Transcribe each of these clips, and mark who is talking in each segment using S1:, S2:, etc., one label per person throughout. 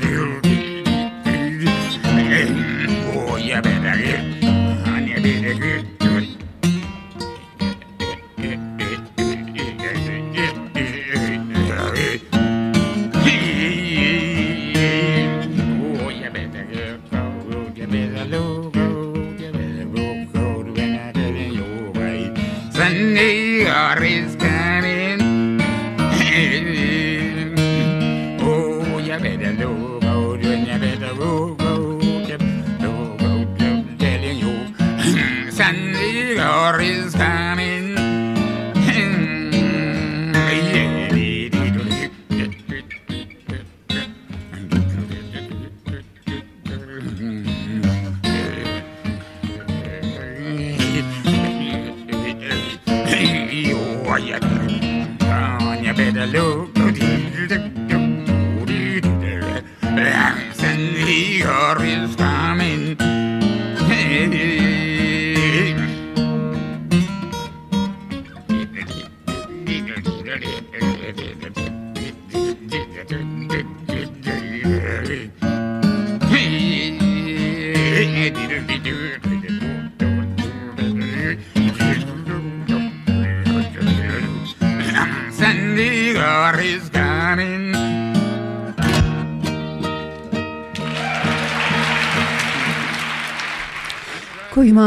S1: Koyu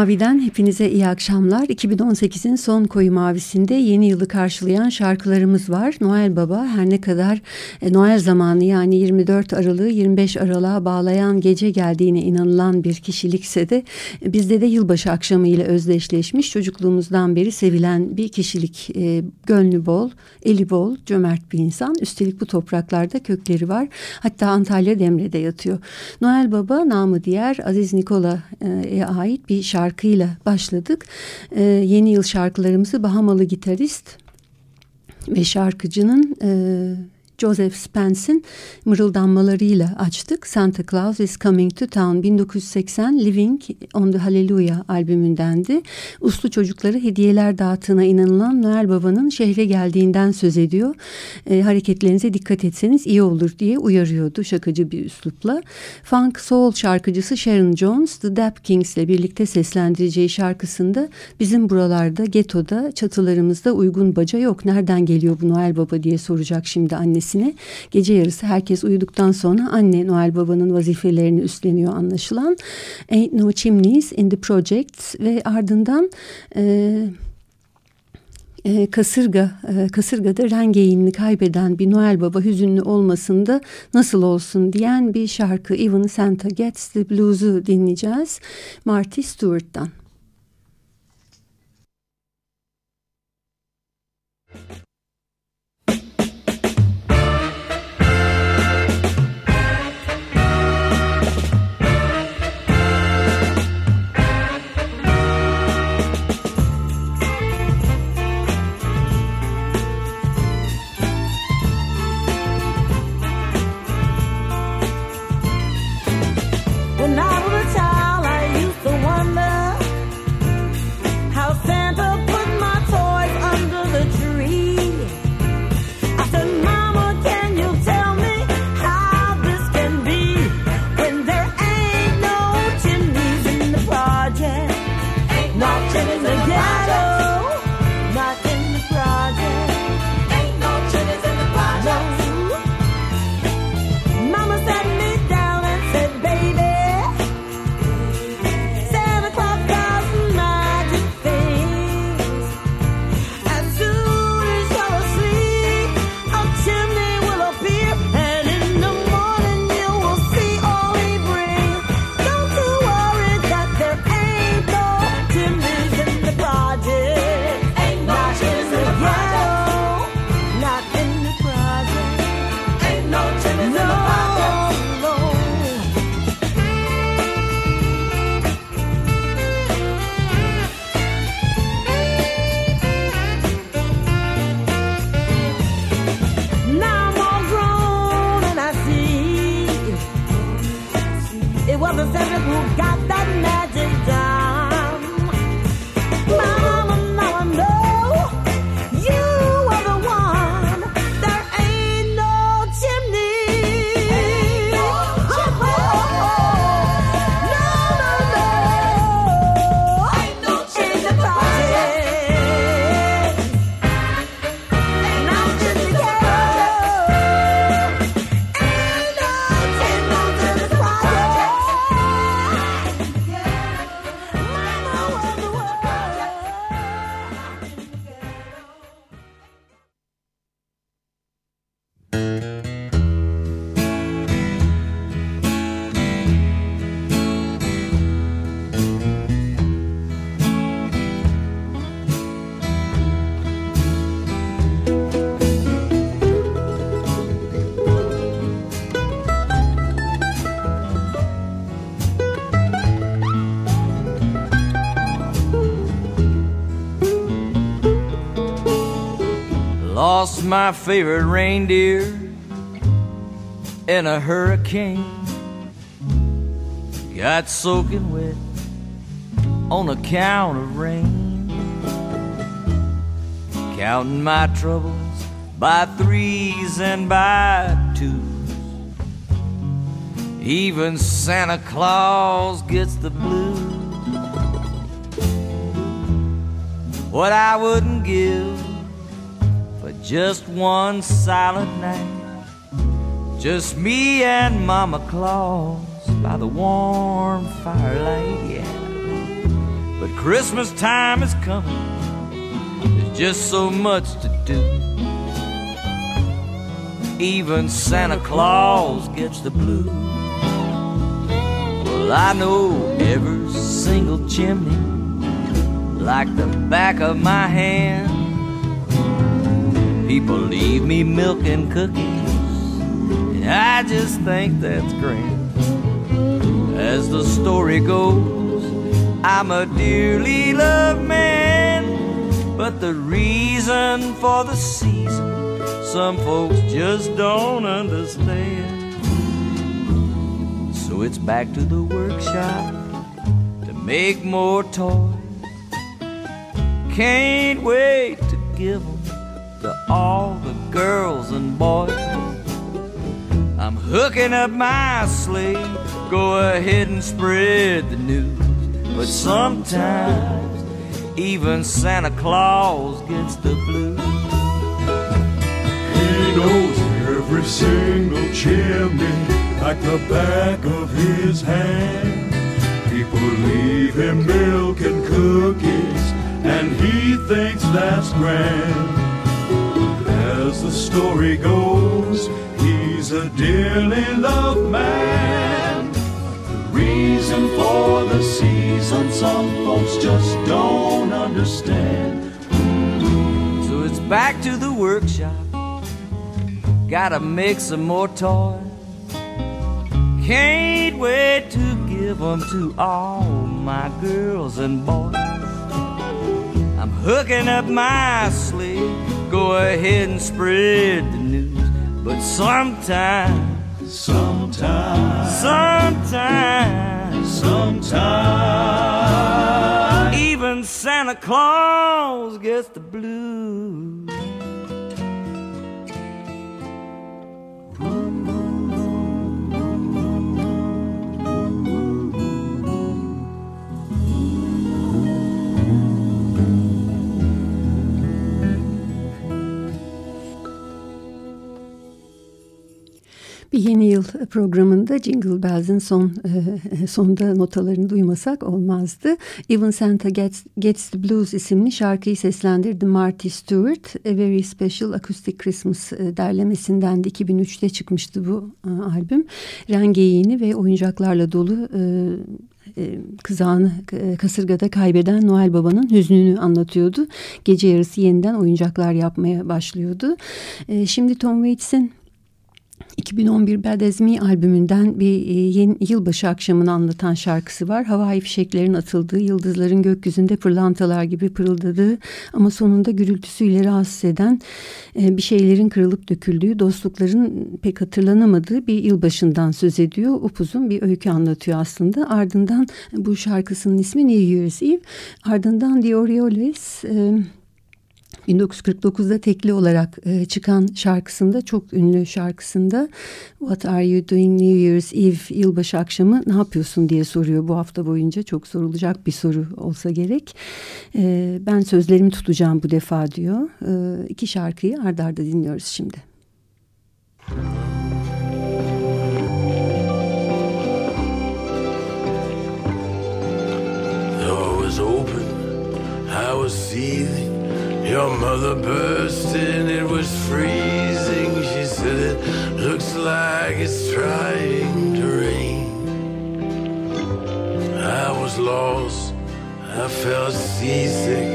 S1: Mavi'den hepinize iyi akşamlar. 2018'in son Koyu Mavisi'nde yeni yılı karşılayan şarkılarımız var. Noel Baba her ne kadar e, Noel zamanı yani 24 Aralık'ı 25 Aralık'a bağlayan gece geldiğine inanılan bir kişilikse de e, bizde de yılbaşı akşamı ile özdeşleşmiş çocukluğumuzdan beri sevilen bir kişilik. E, gönlü bol, eli bol, cömert bir insan. Üstelik bu topraklarda kökleri var. Hatta Antalya Demre'de yatıyor. Noel Baba namı diğer Aziz Nikola'ya ait bir bir şarkıyla başladık. E, yeni yıl şarkılarımızı Bahamalı gitarist ve şarkıcının e, Joseph Spence'in mırıldanmalarıyla açtık. Santa Claus is Coming to Town 1980 Living on the Hallelujah albümündendi. Uslu çocukları hediyeler dağıttığına inanılan Noel Baba'nın şehre geldiğinden söz ediyor. E, hareketlerinize dikkat etseniz iyi olur diye uyarıyordu şakacı bir üslupla. Funk Soul şarkıcısı Sharon Jones The Dap Kings ile birlikte seslendireceği şarkısında bizim buralarda getoda çatılarımızda uygun baca yok. Nereden geliyor bu Noel Baba diye soracak şimdi annesi ailesine gece yarısı herkes uyuduktan sonra anne Noel Baba'nın vazifelerini üstleniyor anlaşılan. Ain't No Chimneys in the Project ve ardından... E, e, kasırga, e, kasırgada rengeğini kaybeden bir Noel Baba hüzünlü olmasında nasıl olsun diyen bir şarkı Even Santa Gets the Blues'u dinleyeceğiz Marty Stewart'tan.
S2: Lost my favorite reindeer in a hurricane. Got soaking wet on account of rain. Counting my troubles by threes and by twos. Even Santa Claus gets the blues. What I wouldn't give just one silent night. Just me and Mama Claus by the warm firelight, yeah. But Christmas time is coming, there's just so much to do. Even Santa Claus gets the blues. Well, I know every single chimney like the back of my hand. People leave me milk and cookies, and I just think that's grand. As the story goes, I'm a dearly loved man, but the reason for the season, some folks just don't understand. So it's back to the workshop to make more toys. Can't wait to give them to all the girls and boys. I'm hooking up my sleigh, go ahead and spread the news. But sometimes even Santa Claus gets the blues.
S3: He knows every single chimney like the back of his hand. People leave him milk and cookies, and he thinks that's grand. As the story goes, he's a dearly loved man. The reason for the season, some folks just don't understand.
S2: So it's back to the workshop. Gotta make some more toys. Can't wait to give them to all my girls and boys. I'm hooking up my sleigh. Go ahead and spread the news. But sometimes,
S3: Sometimes,
S2: sometimes,
S3: sometimes.
S2: even Santa Claus gets the blues.
S1: Yeni yıl programında Jingle Bells'in son e, sonda notalarını duymasak olmazdı. Even Santa Gets, Gets the Blues isimli şarkıyı seslendirdi Marty Stewart. A Very Special Acoustic Christmas e, derlemesinden de 2003'te çıkmıştı bu e, albüm. Rengeyiğini ve oyuncaklarla dolu e, e, kızağını e, kasırgada kaybeden Noel Baba'nın hüznünü anlatıyordu. Gece yarısı yeniden oyuncaklar yapmaya başlıyordu. E, şimdi Tom Waits'in 2011 Bad albümünden bir e, yeni yılbaşı akşamını anlatan şarkısı var. Havai fişeklerin atıldığı, yıldızların gökyüzünde pırlantalar gibi pırıldadığı ama sonunda gürültüsüyle rahatsız eden e, bir şeylerin kırılıp döküldüğü, dostlukların pek hatırlanamadığı bir yılbaşından söz ediyor. Upuzun bir öykü anlatıyor aslında. Ardından bu şarkısının ismi New Year's Eve. Ardından The Orioles... E, 1949'da tekli olarak e, çıkan şarkısında çok ünlü şarkısında What are you doing New Year's Eve yılbaşı akşamı ne yapıyorsun diye soruyor bu hafta boyunca çok sorulacak bir soru olsa gerek. E, ben sözlerimi tutacağım bu defa diyor. E, iki şarkıyı ardarda arda dinliyoruz şimdi.
S4: Door was open, I was seething. Your mother burst in, it was freezing. She said, It looks like it's trying to rain. I was lost, I felt seasick.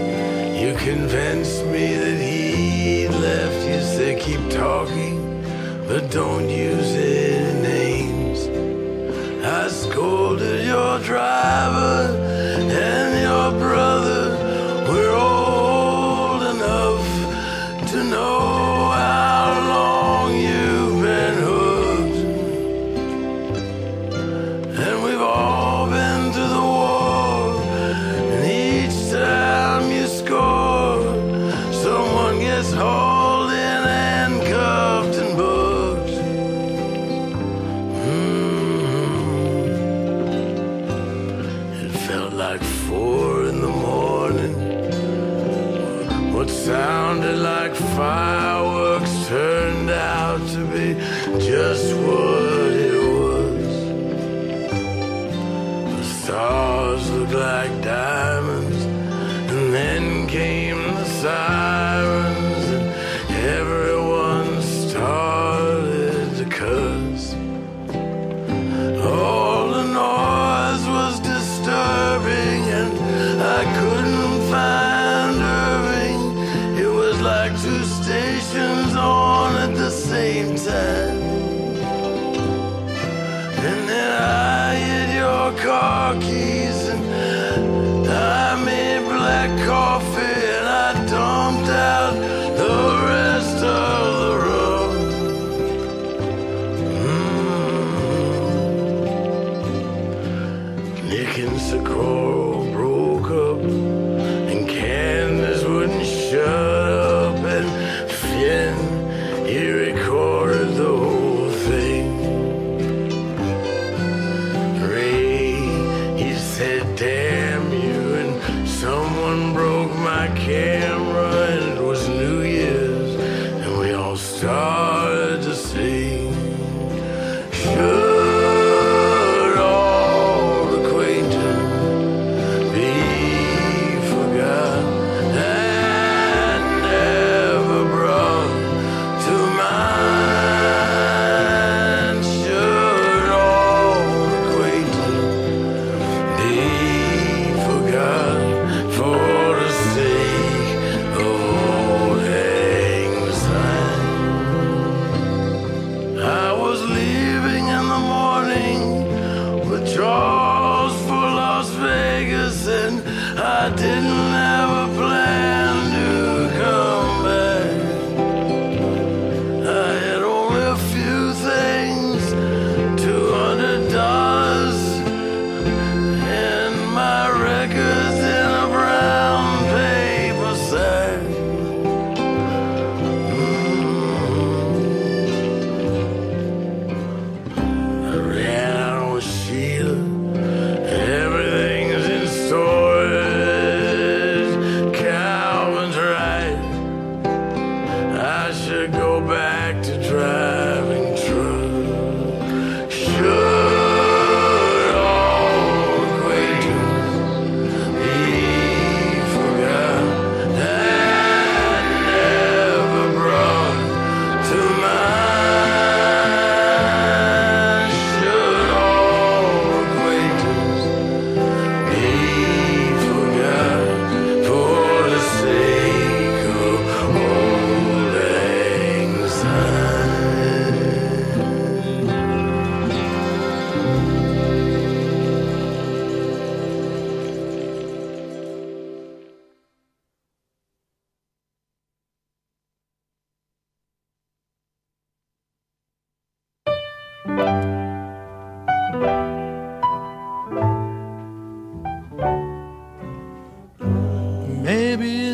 S4: You convinced me that he left. You said, Keep talking, but don't use any names. I scolded your driver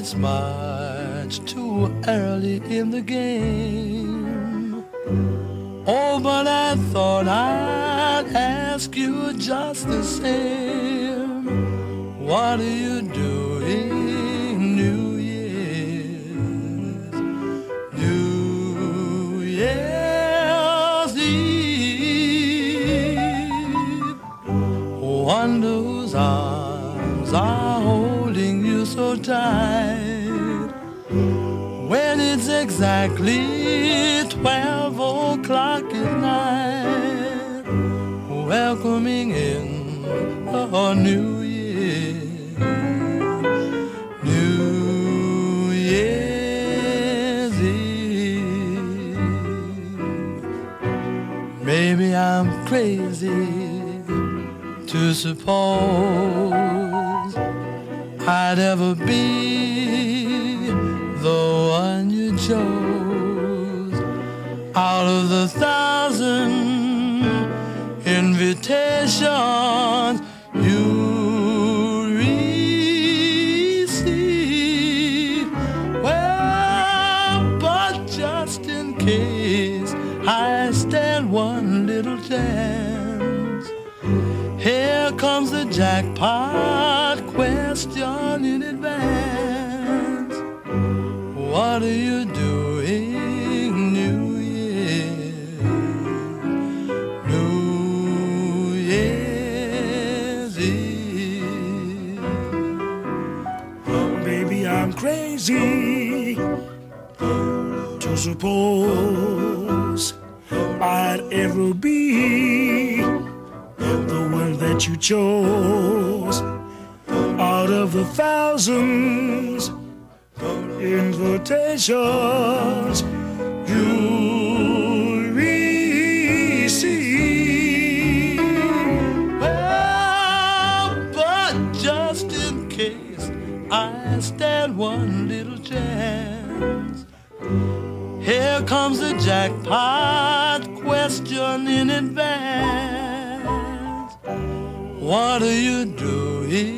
S5: It's much too early in the game. Oh, but I thought I'd ask you just the same. What do you do? exactly twelve o'clock at night, welcoming in a new year. New Year's Eve. Maybe I'm crazy to suppose I'd ever be out of the
S6: th I'm crazy to suppose I'd ever be the one that you chose. Out of the thousands invitations you
S5: one little chance, here comes the jackpot question in advance. What are you doing,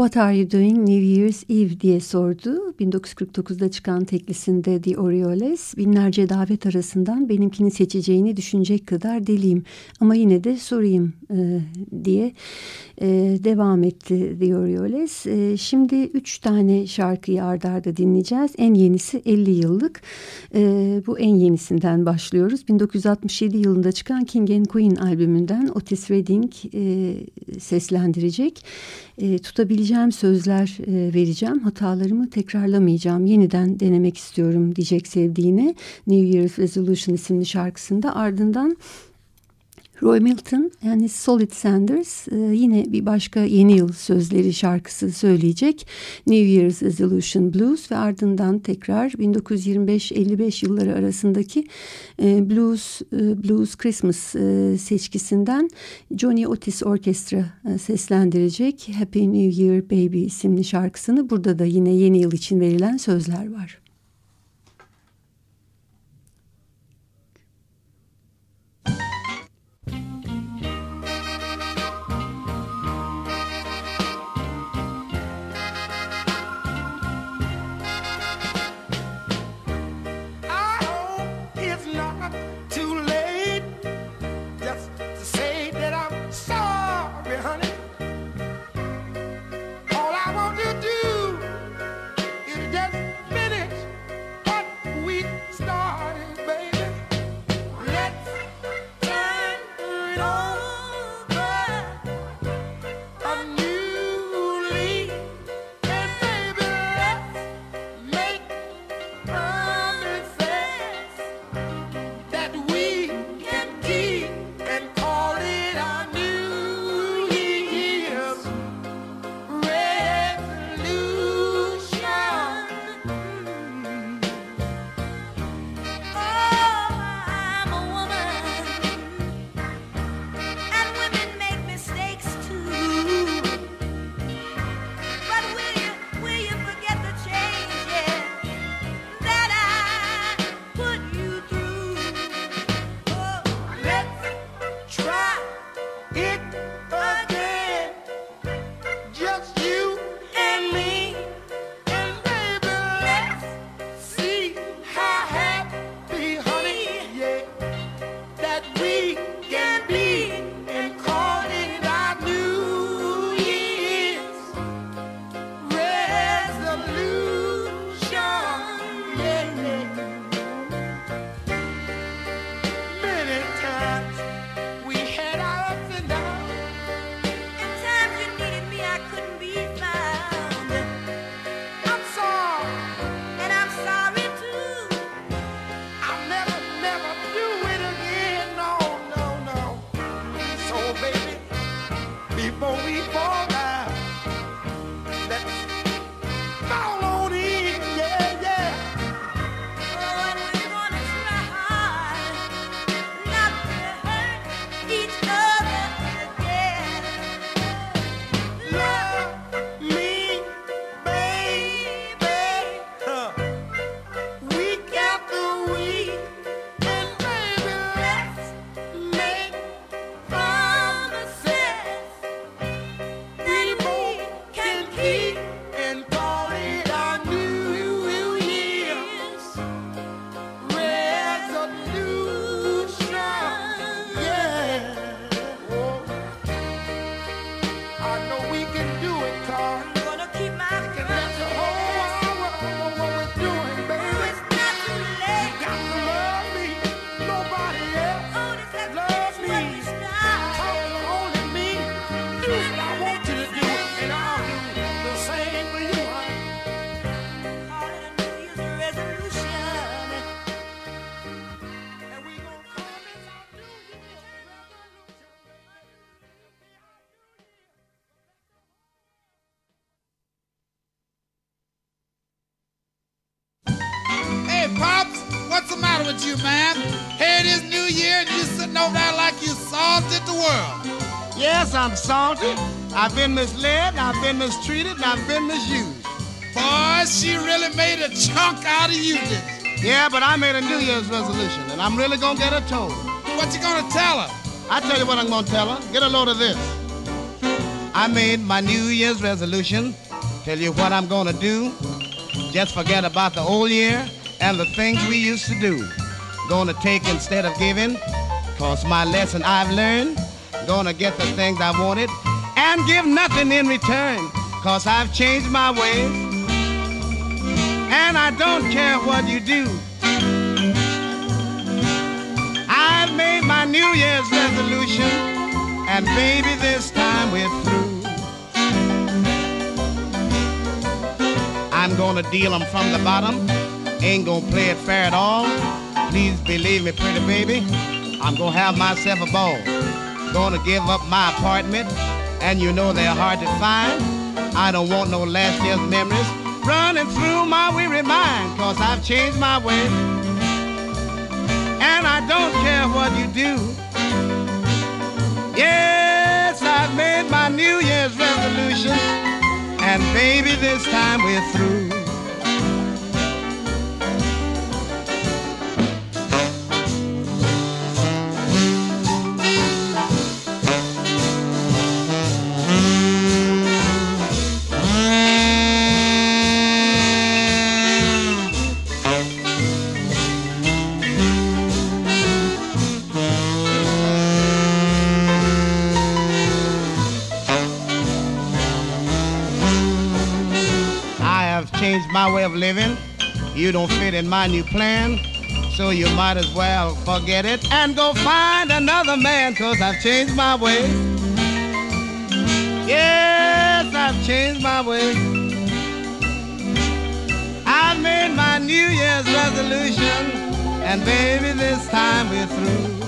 S1: What Are You Doing New Year's Eve diye sordu. 1949'da çıkan teklisinde The Orioles binlerce davet arasından benimkini seçeceğini düşünecek kadar deliyim. Ama yine de sorayım e, diye e, devam etti The Orioles. E, şimdi üç tane şarkıyı ardarda arda dinleyeceğiz. En yenisi 50 yıllık. E, bu en yenisinden başlıyoruz. 1967 yılında çıkan King and Queen albümünden Otis Redding e, seslendirecek. E, tutabileceğim sözler e, vereceğim. Hatalarımı tekrarlamayacağım. Yeniden denemek istiyorum diyecek sevdiğine. New Year's Resolution isimli şarkısında. Ardından Roy Milton yani Solid Sanders e, yine bir başka yeni yıl sözleri şarkısı söyleyecek. New Year's Resolution Blues ve ardından tekrar 1925-55 yılları arasındaki e, Blues e, Blues Christmas seçkisinden Johnny Otis Orkestra seslendirecek Happy New Year Baby isimli şarkısını. Burada da yine yeni yıl için verilen sözler var.
S7: I'm
S8: salty. I've been misled, I've been mistreated, and I've been misused.
S9: Boy, she really made a chunk out of you, did
S8: Yeah, but I made a New Year's resolution, and I'm really gonna get her told.
S9: What you gonna tell her?
S8: I tell you what I'm gonna tell her. Get a load of this. I made my New Year's resolution. Tell you what I'm gonna do. Just forget about the old year and the things we used to do. Gonna take instead of giving, cause my lesson I've learned Gonna get the things I wanted and give nothing in return. Cause I've changed my ways. And I don't care what you do. I've made my New Year's resolution. And baby, this time we're through. I'm gonna deal them from the bottom. Ain't gonna play it fair at all. Please believe me, pretty baby. I'm gonna have myself a ball. Gonna give up my apartment, and you know they're hard to find. I don't want no last year's memories running through my weary mind, cause I've changed my ways. And I don't care what you do. Yes, I've made my New Year's resolution, and baby, this time we're through. Way of living. You don't fit in my new plan. So you might as well forget it and go find another man, cause I've changed my way. Yes, I've changed my way. I've made my New Year's resolution, and baby, this time we're through.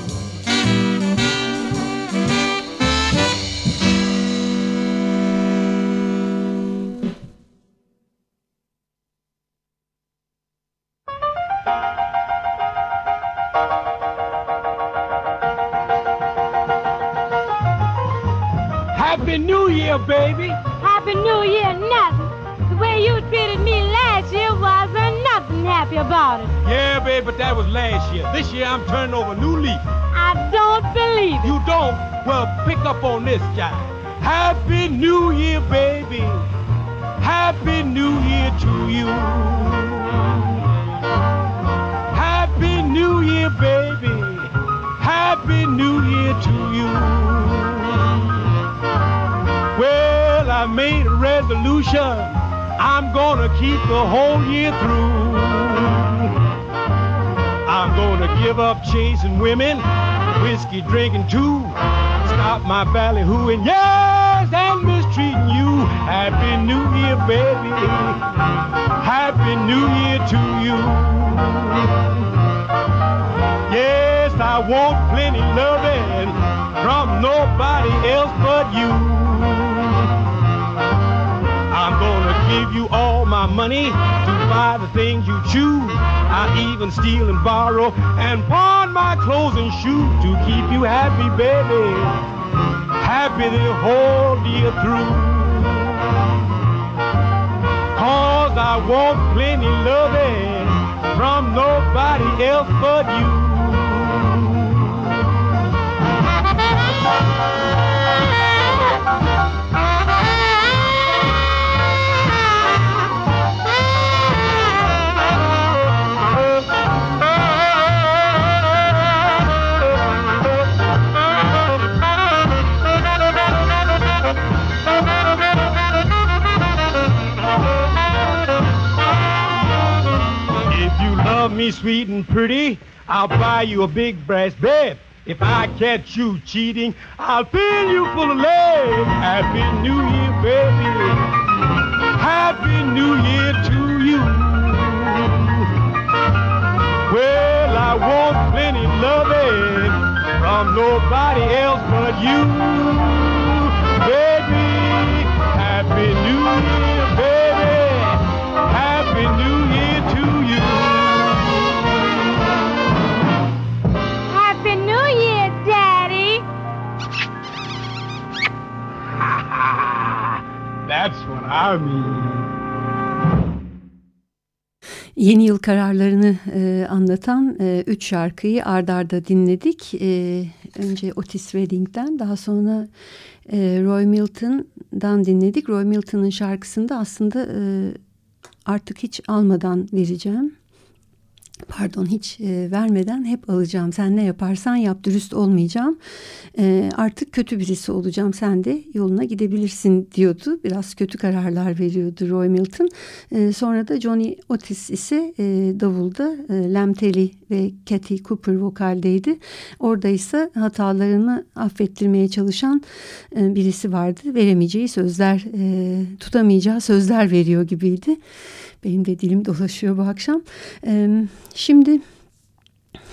S10: Ballyhooing, yes, and mistreating you. Happy New Year, baby. Happy New Year to you. Yes, I want plenty loving from nobody else but you. I'm gonna give you all my money to buy the things you choose. I even steal and borrow and pawn my clothes and shoes to keep you happy, baby. Happy the whole year through. Cause I want plenty loving from nobody else but you. Me sweet and pretty, I'll buy you a big brass bed. If I catch you cheating, I'll fill you full of lead. Happy New Year, baby. Happy New Year to you. Well, I want plenty loving from nobody else but you. Baby, Happy New Year, That's what I mean.
S1: Yeni yıl kararlarını e, anlatan e, üç şarkıyı ardarda dinledik. E, önce Otis Redding'den daha sonra e, Roy Milton'dan dinledik. Roy Milton'ın şarkısında aslında e, artık hiç almadan vereceğim. Pardon hiç e, vermeden hep alacağım. Sen ne yaparsan yap dürüst olmayacağım. E, artık kötü birisi olacağım. Sen de yoluna gidebilirsin diyordu. Biraz kötü kararlar veriyordu Roy Milton. E, sonra da Johnny Otis ise e, davulda e, Lem Telly ve Kathy Cooper vokaldeydi. Orada ise hatalarını affettirmeye çalışan e, birisi vardı. Veremeyeceği sözler, e, tutamayacağı sözler veriyor gibiydi. Benim de dilim dolaşıyor bu akşam. E, şimdi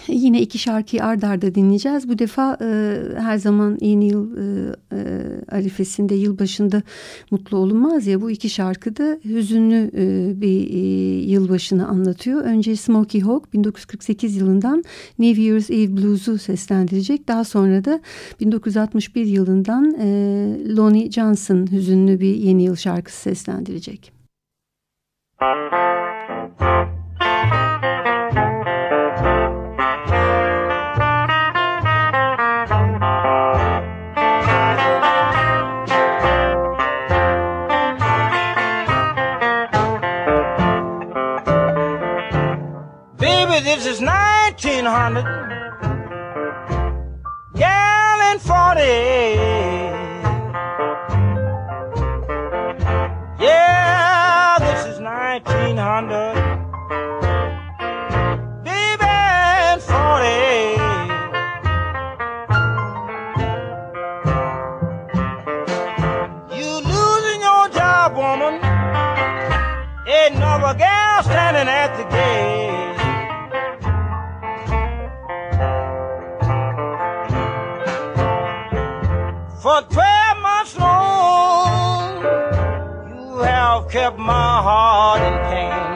S1: yine iki şarkıyı ard arda dinleyeceğiz. Bu defa e, her zaman yeni yıl e, e, arifesinde, yılbaşında mutlu olunmaz ya. Bu iki şarkı da hüzünlü e, bir e, yılbaşını anlatıyor. Önce Smokey Hawk 1948 yılından New Year's Eve Blues'u seslendirecek. Daha sonra da 1961 yılından e, Lonnie Johnson hüzünlü bir yeni yıl şarkısı seslendirecek.
S11: Baby, this is 1900. Gallon 40. 1900. Baby, and 40. You losing your job, woman. Ain't another gal standing at the gate. For kept my heart in pain.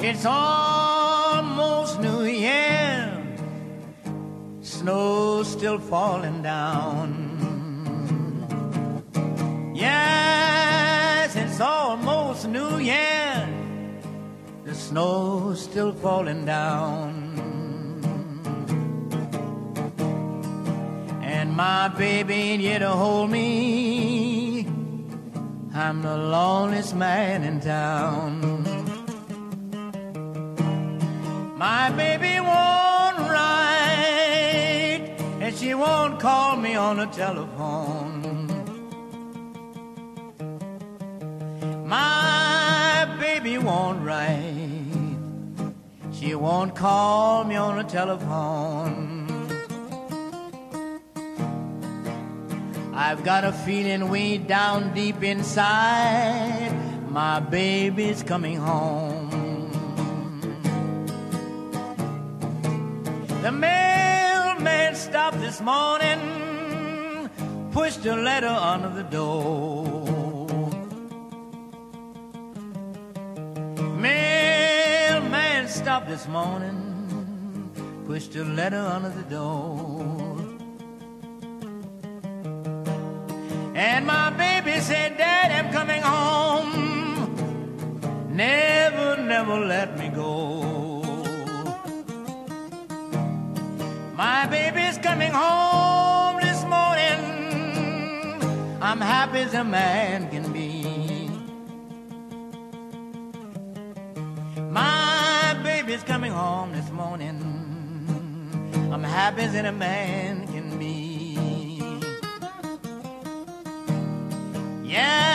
S2: It's almost New Year. snow still falling down. snow still falling down. And my baby ain't here to hold me. I'm the loneliest man in town. My baby won't write, and she won't call me on the telephone. She won't call me on the telephone. I've got a feeling way down deep inside, my baby's coming home. The mailman stopped this morning, pushed a letter under the door. Stopped this morning, pushed a letter under the door. And my baby said, Dad, I'm coming home. Never, never let me go. My baby's coming home this morning. I'm happy as a man can be. My baby's coming home this morning. I'm happy as a man can be. Yes,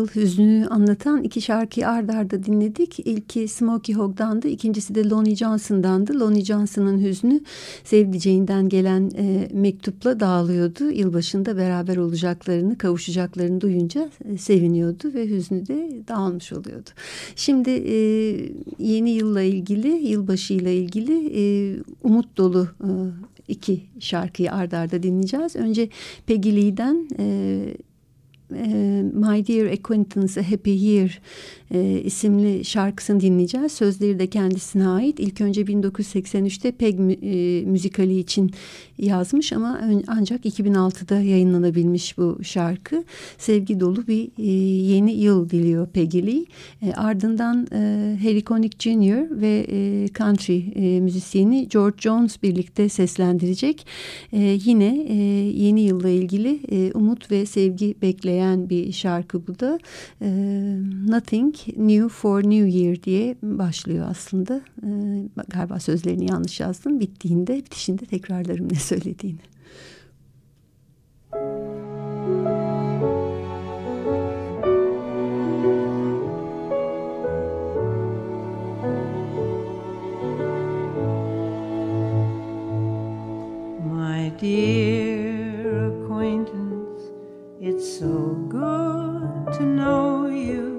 S1: yıl hüznünü anlatan iki şarkıyı ard arda dinledik. İlki Smokey Hog'dandı, ikincisi de Lonnie Johnson'dandı. Lonnie Johnson'ın hüznü sevdiceğinden gelen e, mektupla dağılıyordu. Yılbaşında beraber olacaklarını, kavuşacaklarını duyunca e, seviniyordu ve hüznü de dağılmış oluyordu. Şimdi e, yeni yılla ilgili, yılbaşıyla ilgili e, umut dolu e, iki şarkıyı ard arda dinleyeceğiz. Önce Peggy Lee'den... E, e, My Dear Acquaintance A Happy Year e, isimli şarkısını dinleyeceğiz. Sözleri de kendisine ait. İlk önce 1983'te Peg e, müzikali için yazmış ama ancak 2006'da yayınlanabilmiş bu şarkı. Sevgi dolu bir e, yeni yıl diliyor Peggy. E, ardından e, Harry Connick Jr. ve e, country e, müzisyeni George Jones birlikte seslendirecek. E, yine e, yeni yılla ilgili e, umut ve sevgi bekleyen bir şarkı bu da. E, Nothing New for New Year diye başlıyor aslında. E, galiba sözlerini yanlış yazdım. Bittiğinde, bitişinde tekrarlarım ne söylediğini.
S12: My dear acquaintance, it's so good to know you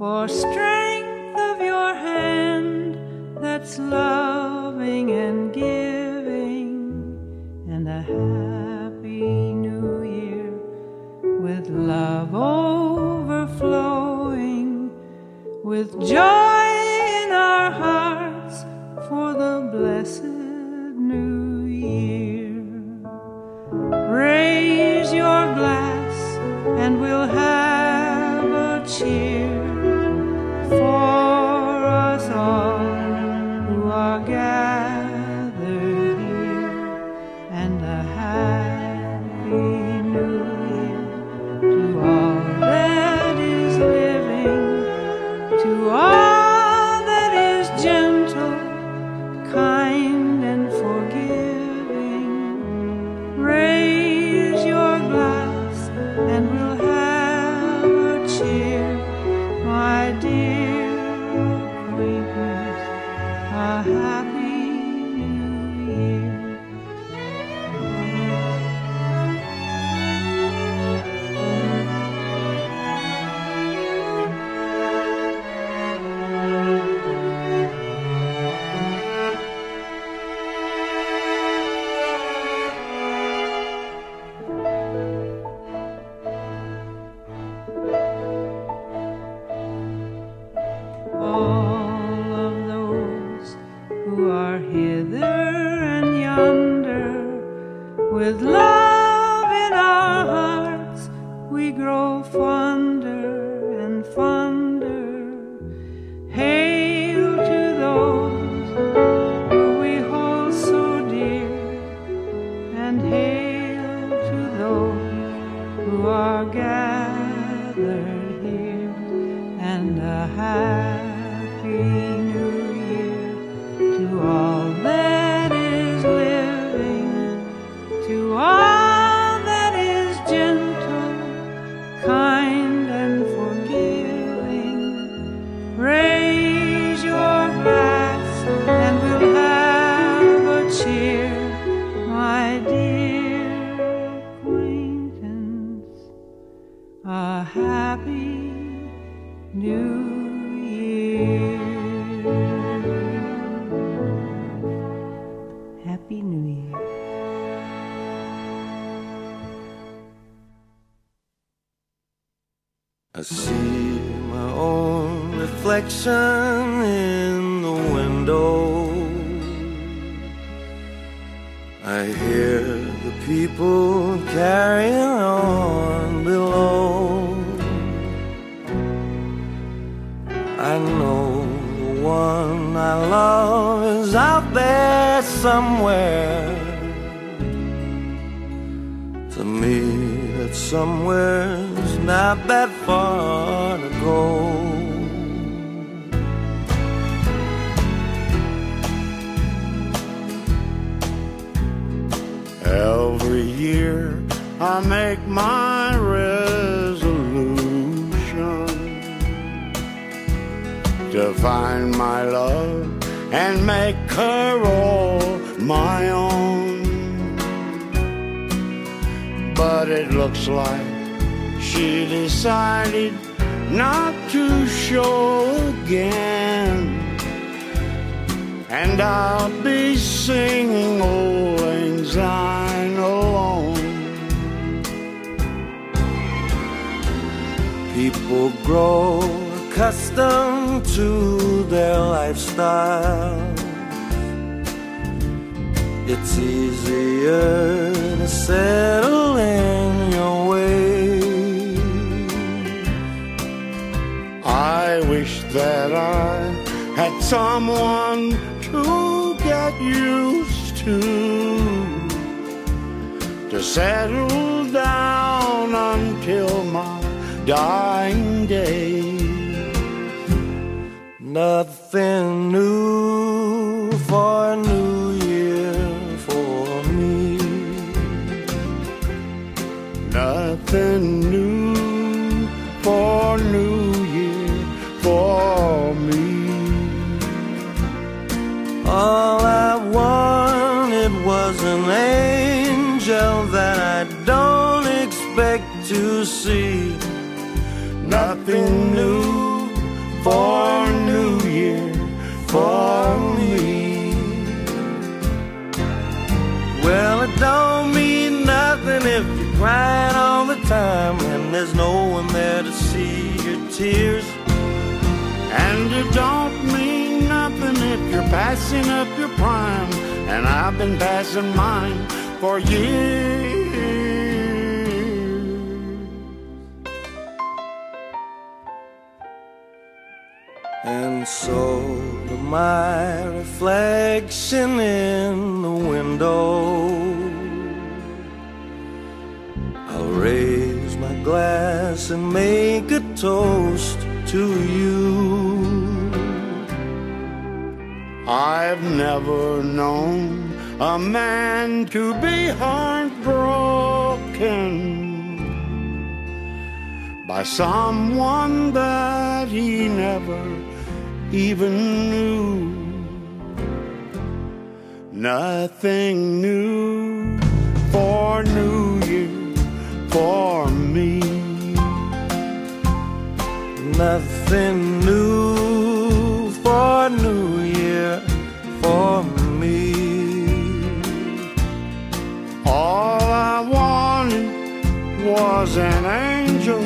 S12: for strength of your hand that's loving and giving and a happy new year with love overflowing with joy
S13: But it looks like she decided not to show again. And I'll be singing Old Lang alone.
S4: People grow accustomed to their lifestyle. It's easier to settle in your way.
S13: I wish that I had someone to get used to, to settle down until my dying day.
S4: Nothing new
S13: Nothing new for New Year for me.
S4: Well, it don't mean nothing if you're crying all the time and there's no one there to see your tears.
S13: And it don't mean nothing if you're passing up your prime, and I've been passing mine for years.
S4: And so my reflection in the window. I'll raise my glass and make a toast to you.
S13: I've never known a man to be heartbroken by someone that he never even knew. Nothing new for New Year for me.
S4: Nothing new for New Year for me.
S13: All I wanted was an angel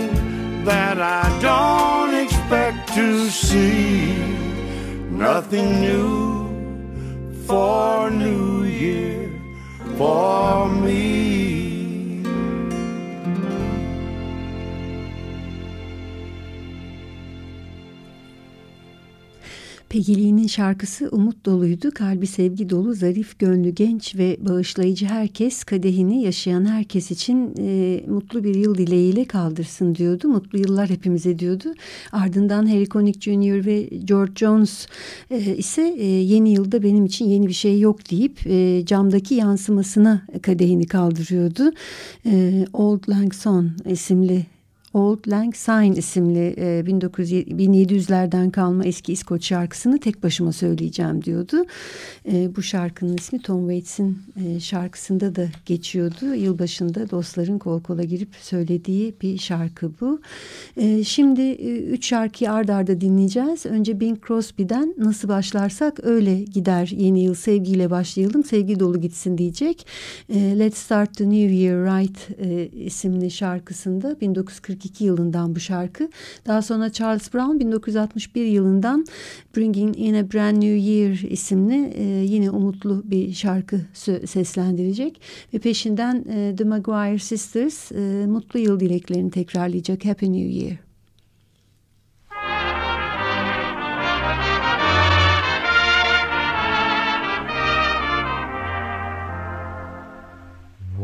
S13: that I don't expect to see. Nothing new for New Year for me.
S1: Pegili'nin şarkısı umut doluydu. Kalbi sevgi dolu, zarif, gönlü genç ve bağışlayıcı herkes kadehini yaşayan herkes için e, mutlu bir yıl dileğiyle kaldırsın diyordu. Mutlu yıllar hepimize diyordu. Ardından Harry Connick Jr. ve George Jones e, ise e, yeni yılda benim için yeni bir şey yok deyip e, camdaki yansımasına kadehini kaldırıyordu. E, Old Lang Syne isimli Old Lang Syne isimli e, 1900, 1700'lerden kalma eski İskoç şarkısını tek başıma söyleyeceğim diyordu. E, bu şarkının ismi Tom Waits'in e, şarkısında da geçiyordu. Yılbaşında dostların kol kola girip söylediği bir şarkı bu. E, şimdi e, üç şarkıyı ard arda dinleyeceğiz. Önce Bing Crosby'den nasıl başlarsak öyle gider yeni yıl sevgiyle başlayalım sevgi dolu gitsin diyecek. E, Let's Start the New Year Right e, isimli şarkısında 1942 yılından bu şarkı. Daha sonra Charles Brown 1961 yılından Bringing in a Brand New Year isimli e, yine umutlu bir şarkı seslendirecek. Ve peşinden e, The Maguire Sisters e, mutlu yıl dileklerini tekrarlayacak Happy New Year.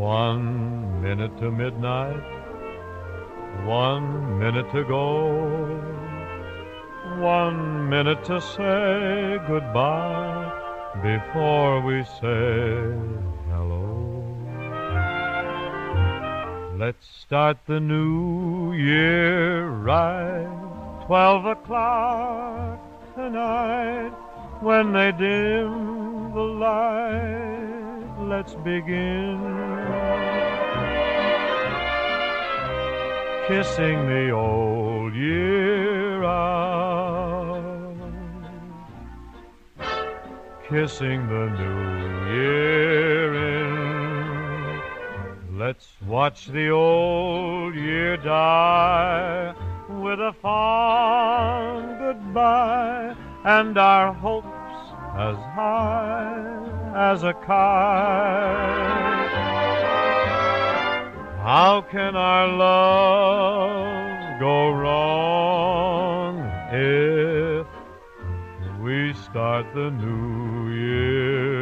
S14: One minute to midnight, one minute to go, one minute to say goodbye before we say hello. Let's start the new year right, twelve o'clock tonight when they dim the light let's begin. Kissing the old year out, kissing the new year in. Let's watch the old year die with a fond goodbye and our hopes as high as a kite. How can our love go wrong if we start the new year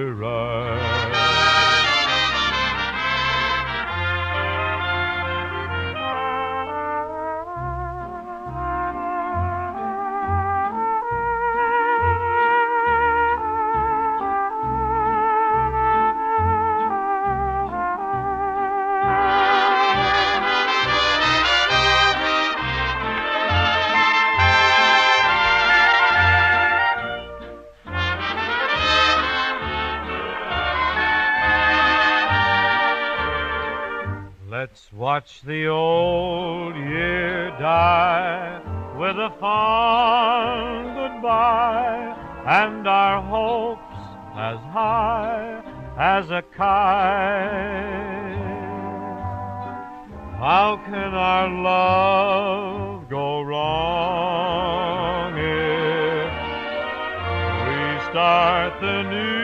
S14: watch the old year die with a fond goodbye and our hopes as high as a kite. How can our love go wrong if we start the new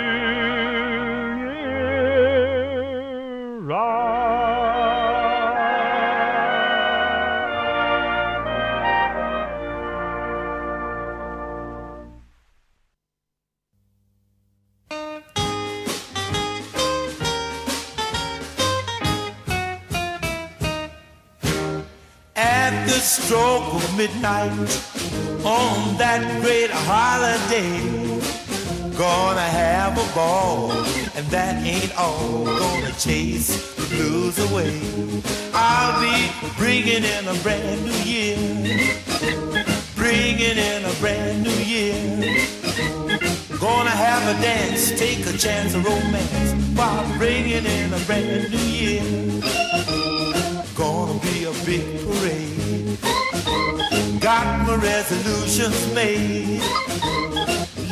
S15: stroke of midnight on that great holiday. Gonna have a ball, and that ain't all. Gonna chase the blues away. I'll be bringing in a brand new year. Bringing in a brand new year. Gonna have a dance, take a chance of romance while bringing in a brand new year. Gonna be a big parade got my resolutions made.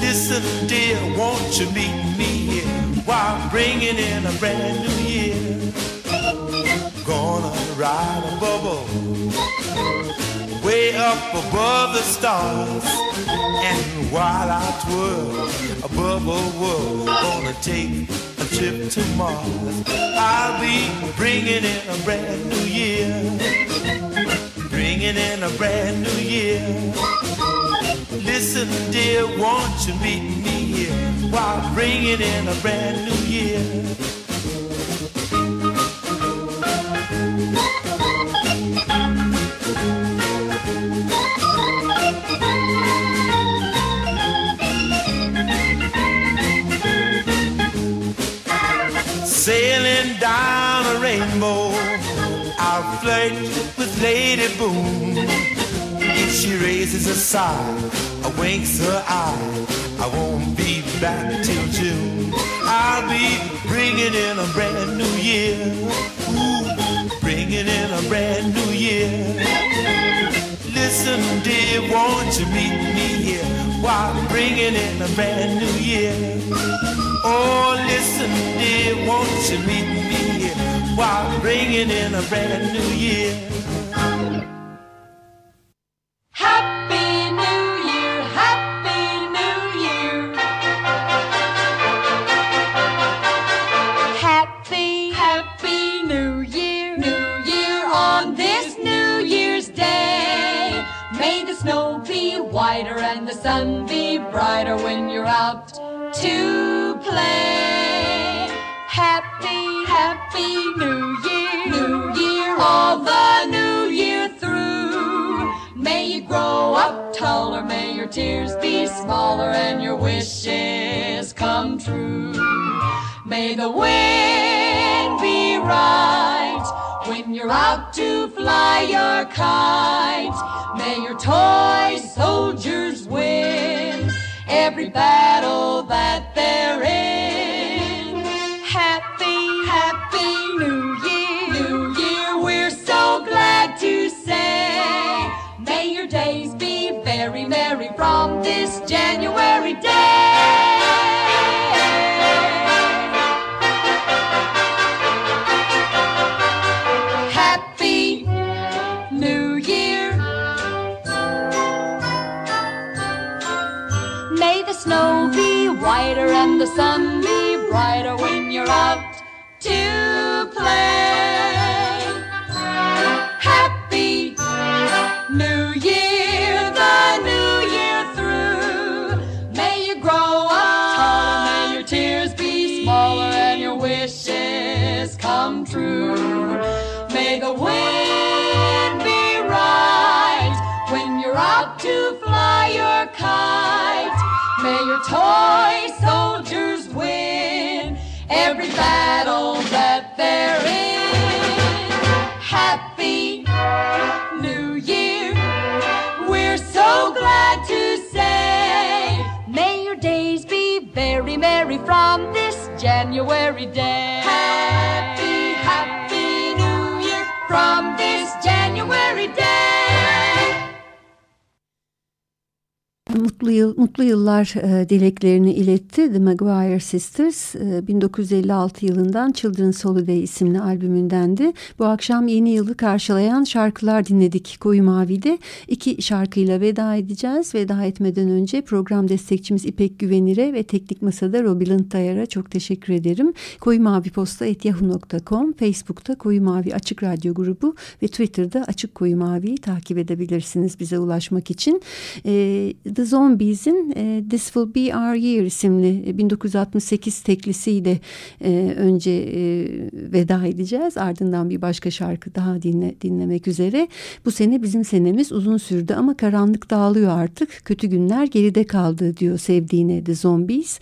S15: Listen, dear, won't you meet me here while I'm bringing in a brand new year? Gonna ride a bubble way up above the stars. And while I twirl a bubble world, gonna take a trip to Mars. I'll be bringing in a brand new year bringing in a brand new year. Listen, dear, won't you meet me here while bringing in a brand new year? Sailing down a rainbow flirt with Lady Boom. If she raises a sigh or winks her eye, I won't be back till June. I'll be bringing in a brand new year. Ooh, bringing in a brand new year. Listen, dear, won't you meet me here while bringing in a brand new year? Oh, listen, dear, won't you meet me here while bringing in a brand new year?
S16: And the sun be brighter when you're out to play. Happy, Happy New Year, New Year all the taller, may your tears be smaller, and your wishes come true. May the wind be right when you're out to fly your kite. May your toy soldiers win every battle that they're in. Sun be brighter when you're out to play. January day. Happy, happy New Year from this January day.
S1: Mutlu, yıl, mutlu yıllar e, dileklerini iletti The Maguire Sisters. E, 1956 yılından Children's Holiday isimli albümündendi. Bu akşam yeni yılı karşılayan şarkılar dinledik Koyu Mavi'de. İki şarkıyla veda edeceğiz. Veda etmeden önce program destekçimiz İpek Güvenir'e ve Teknik Masa'da Robilant Tayar'a çok teşekkür ederim. Koyu Mavi Posta yahoo.com, Facebook'ta Koyu Mavi Açık Radyo grubu ve Twitter'da Açık Koyu Mavi'yi takip edebilirsiniz bize ulaşmak için. E, The Zombies'in e, This Will Be Our Year isimli e, 1968 teklisiyle e, önce e, veda edeceğiz. Ardından bir başka şarkı daha dinle, dinlemek üzere. Bu sene bizim senemiz uzun sürdü ama karanlık dağılıyor artık. Kötü günler geride kaldı diyor sevdiğine The Zombies.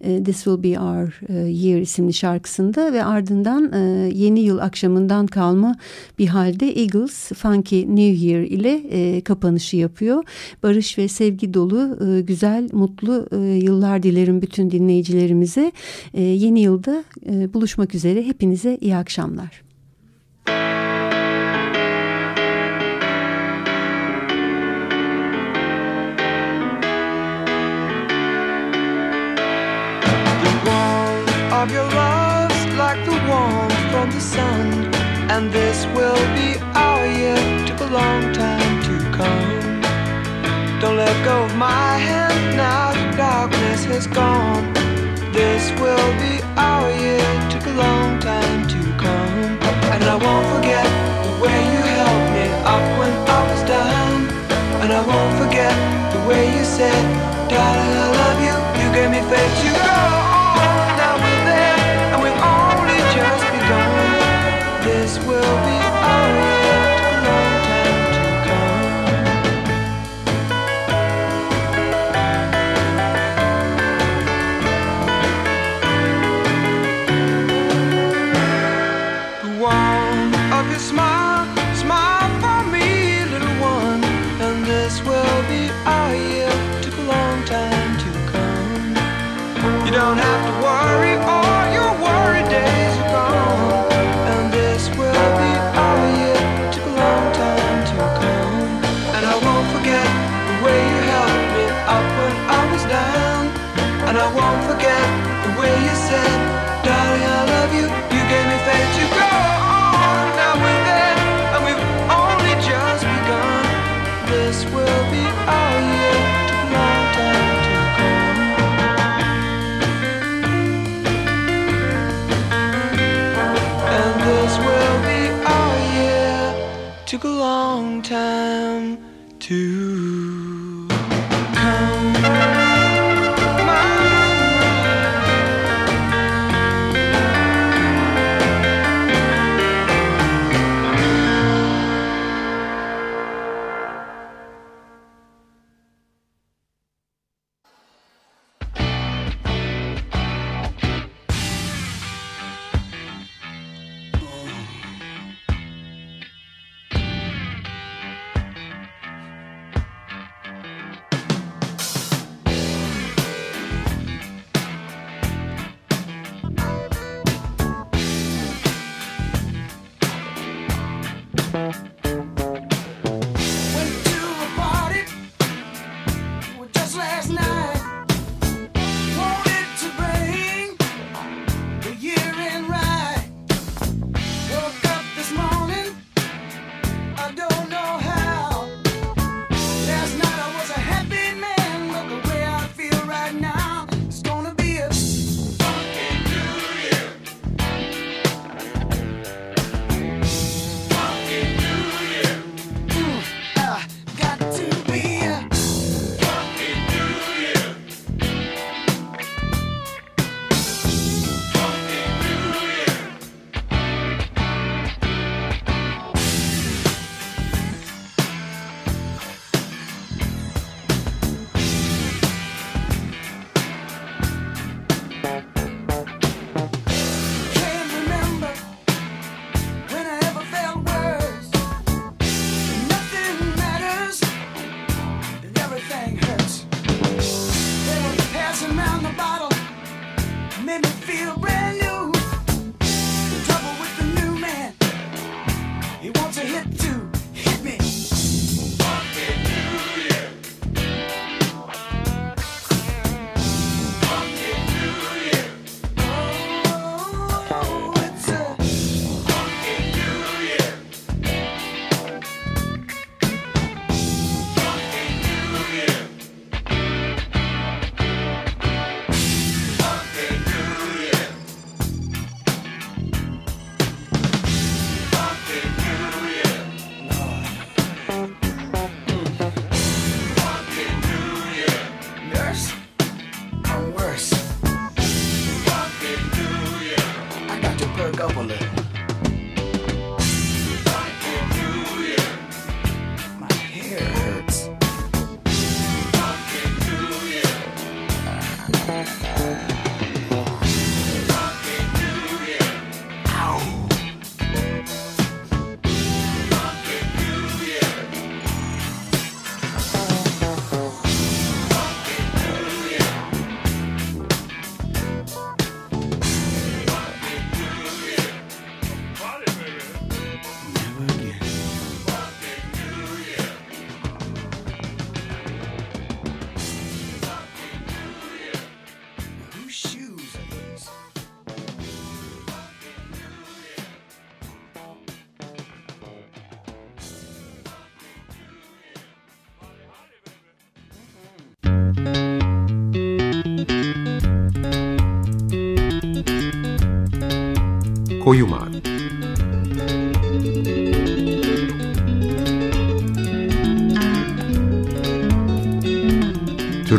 S1: E, This Will Be Our e, Year isimli şarkısında ve ardından e, yeni yıl akşamından kalma bir halde Eagles Funky New Year ile e, kapanışı yapıyor. Barış ve sevgi dolu, e, güzel, mutlu e, yıllar dilerim bütün dinleyicilerimize. E, yeni yılda buluşmak üzere. Hepinize iyi akşamlar.
S17: Of your love's like the warmth from the sun, and this will be our year. Took a long time. Don't let go of my hand now. The darkness has gone. This will be our year. Took a long time to come, and I won't forget the way you held me up when I was down, and I won't forget the way you said,